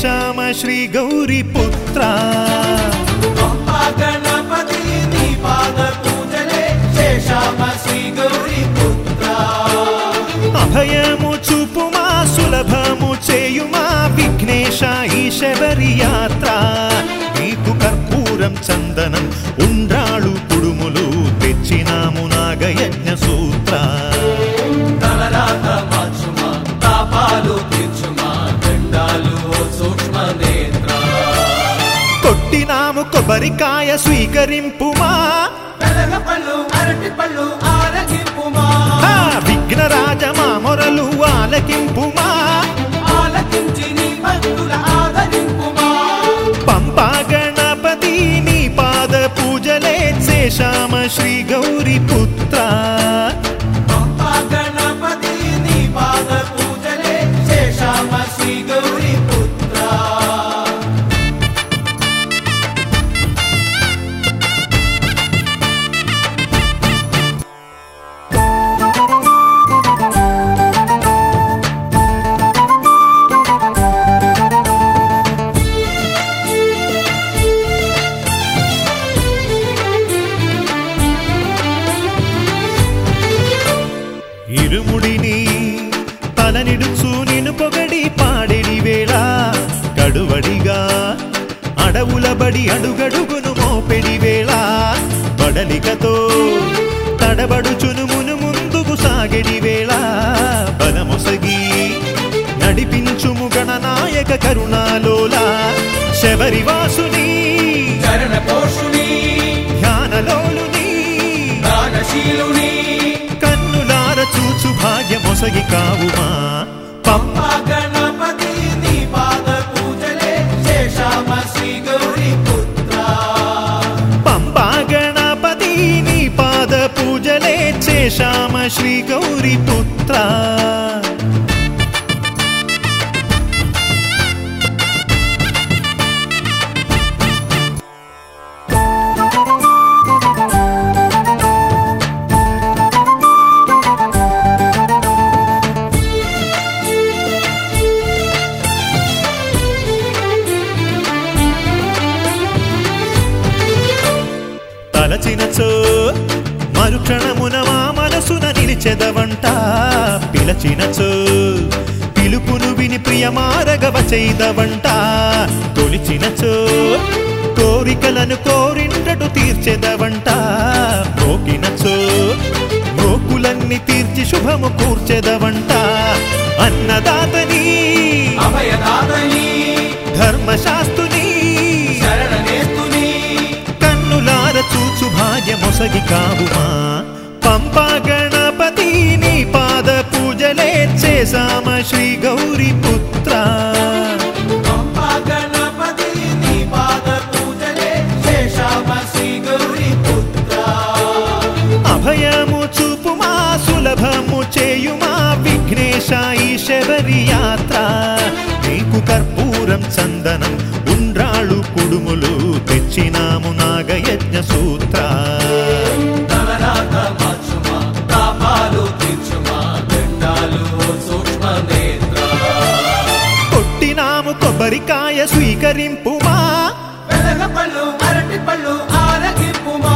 శ్యామ శ్రీ గౌరీ పుత్ర. గణపతి నీ పాద పూజలే శేషామ శ్రీ గౌరీ పుత్ర అభయము చూపుమా సులభము చేయుమా విఘ్నేశ ఈ శబరి యాత్ర. నీకు కర్పూరం చందనం ఉండ్రాళ్ళు కుడుములు తెచ్చినాము నాగయజ్ఞ సూత్ర. కొబ్బరికాయ స్వీకరింపుమా? విఘ్నరాజ మా మొరలు ఆలకింపుమా? పంపా గణపతి నీ పాద పూజలే చేశామ శ్రీ గౌరీ పుత్ర. తలనిడుచు నిన్ను పొగడి పాడెడి వేళ. గడువడిగా అడవుల బడి అడుగడుగును మోపెడి వేళ. బడలికతో తడబడుచును మును ముందుకు సాగెడి వేళ. బలమొసగి నడిపించుము గణనాయక కరుణాలోల. శబరివాసుని చరణ పోషుని ధ్యానలోలుని దానశీలుని చూచు భాగ్యమొసగి కావుమా. పంప పంపా గణపతి నీ పాద పూజలే శేషామ శ్రీ గౌరీ పుత్ర. పంపా గణపతి నీ పాద పూజలే చేశామ శ్రీ గౌరీ పుత్ర. తలచినచో మరుక్షణమున మా మనసున నిలిచెదవంట. పిలచినచో పిలుపును విని ప్రియమారగవ చేయదవంట. తొలిచినచో కోరికలను కోరిండటు తీర్చెదవంట. మోకినచో మోకులన్నీ తీర్చి శుభము కూర్చెదవంట. అన్నదాతని అభయదాతని భాగ్యమొసగి కావుమా? పంపా గణపతి నీ పాద పూజలే చేశామ శ్రీ గౌరీ పుత్ర. అభయము చూపుమా సులభము చేయుమా విఘ్నేశ ఈ శబరి యాత్ర. నీకు కర్పూరం చందనం ఉండ్రాళ్ళు కుడుములు తెచ్చినాము నాగయజ్ఞ సూత్ర. కొట్టినాము కొబ్బరికాయ స్వీకరింపుమా? పళ్ళు అరటి పళ్ళు ఆరగింపుమా?